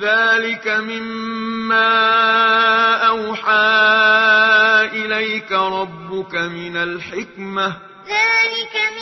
ذلك مما أوحى إليك ربك من الحكمة ذلك مما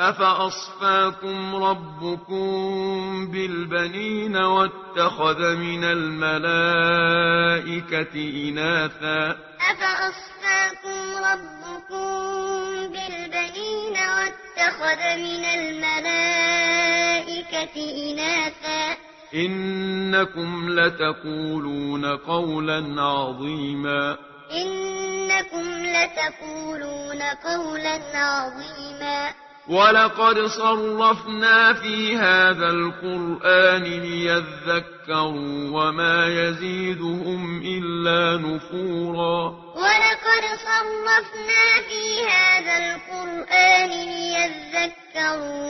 أفأصفاكم ربكم بالبنين واتخذ من الملائكة إناثا أفأصفاكم ربكم بالبنين واتخذ من الملائكة إناثا إنكم لتقولون قولا عظيما إنكم لتقولون قولا عظيما وَلَقَدْ صَرَّفْنَا فِي هَذَا الْقُرْآنِ لِيَذَّكَّرُوا وَمَا يَزِيدُهُمْ إِلَّا نُفُورًا وَلَقَدْ صَرَّفْنَا فِي هَذَا الْقُرْآنِ لِيَذَّكَّرُوا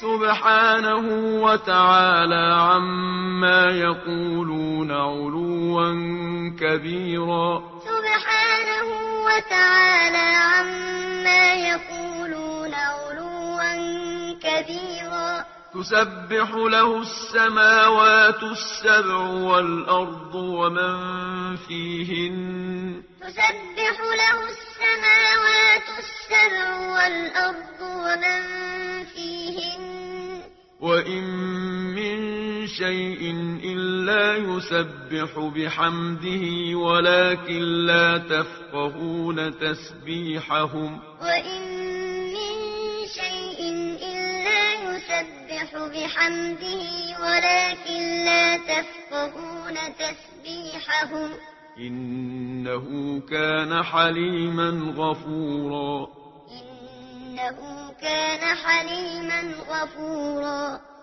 سبحانه وتعالى عما يقولون علوا كبيرا. سبحانه وتعالى عما يقولون علوا كبيرا. تسبح له السماوات السبع والأرض ومن فيهن. تسبح له السماوات السبع والأرض ومن وإن من شيء إلا يسبح بحمده ولكن لا تفقهون تسبيحهم وإن من شيء إلا يسبح بحمده ولكن لا تفقهون تسبيحهم إنه كان حليما غفورا إنه كان حليما غفورا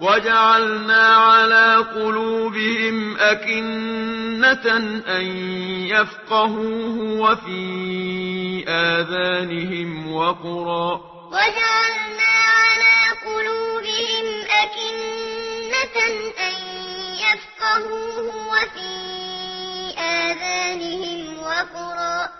وجعلنا على قلوبهم أكنة أن يفقهوه وفي آذانهم وقرا. وجعلنا على قلوبهم أكنة أن يفقهوه وفي آذانهم وقرا.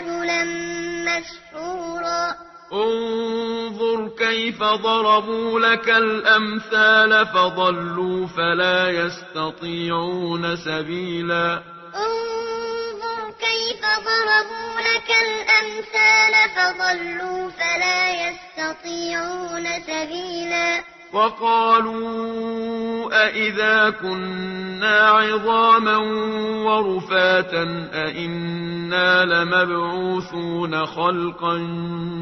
رجلا مسحورا. انظر كيف ضربوا لك الأمثال فضلوا فلا يستطيعون سبيلا. انظر كيف ضربوا لك الأمثال فضلوا فلا يستطيعون سبيلا. وقالوا أئذا كنا عظاما ورفاتا أئنا لمبعوثون خلقا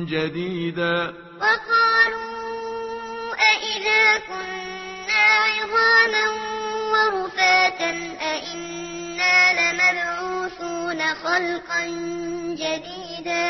جديدا وقالوا أئذا كنا عظاما ورفاتا أئنا لمبعوثون خلقا جديدا